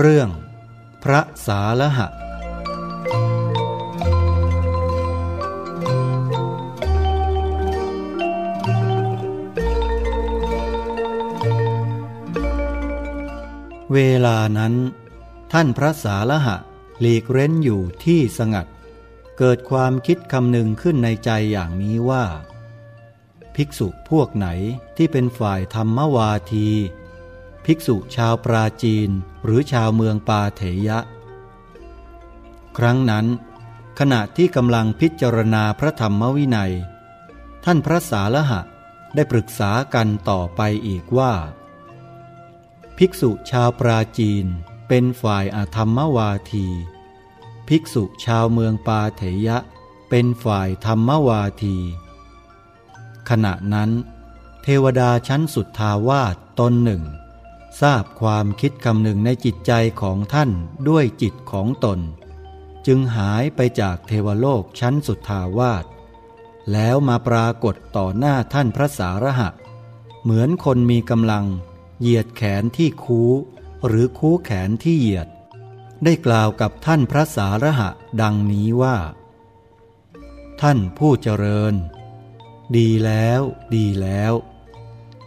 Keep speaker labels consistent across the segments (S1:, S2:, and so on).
S1: เรื่อง พระสาละหะ เวลานั้น ท่านพระสาละหะหลีกเร้นอยู่ที่สงัด เกิดความคิดคำหนึ่งขึ้นในใจอย่างนี้ว่า ภิกษุพวกไหนที่เป็นฝ่ายธรรมวาที ภิกษุชาวปราจีนหรือชาวเมืองปาเถยะ ครั้งนั้น ขณะที่กำลังพิจารณาพระธรรมวินัย ท่านพระสาละหะได้ปรึกษากันต่อไปอีกว่า ภิกษุชาวปราจีนเป็นฝ่ายอาธรรมวาที ภิกษุชาวเมืองปาเถยะ เป็นฝ่ายธรรมวาที ขณะนั้น เทวดาชั้นสุดทาวาสตนหนึ่ง ทราบความคิดคำหนึ่งในจิตใจของท่านด้วยจิตของตน จึงหายไปจากเทวโลกชั้นสุดทาวาสแล้วมาปรากฏต่อหน้าท่านพระสาระหะ เหมือนคนมีกำลัง เหยียดแขนที่คูหรือคูแขนที่เหยียด ได้กล่าวกับท่านพระสาระหะดังนี้ว่า ท่านผู้เจริญ ดีแล้ว ดีแล้ว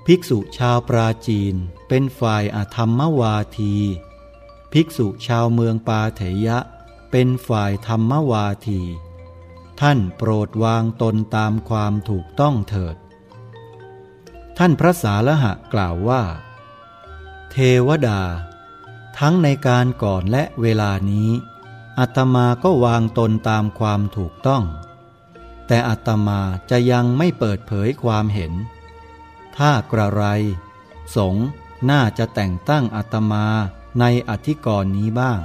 S1: ภิกษุชาวปราจีน เป็นฝ่ายอาธรรมวาที ภิกษุชาวเมืองปาเถยะ เป็นฝ่ายธรรมวาที ท่านโปรดวางตนตามความถูกต้องเถิด ท่านพระสาระหะกล่าวว่า เทวดา ทั้งในการก่อนและเวลานี้อาตมาก็วางตนตามความถูกต้อง แต่อาตมาจะยังไม่เปิดเผยความเห็น ถ้ากระไร สงน่าจะแต่งตั้งอาตมาในอธิกรณ์นี้บ้าง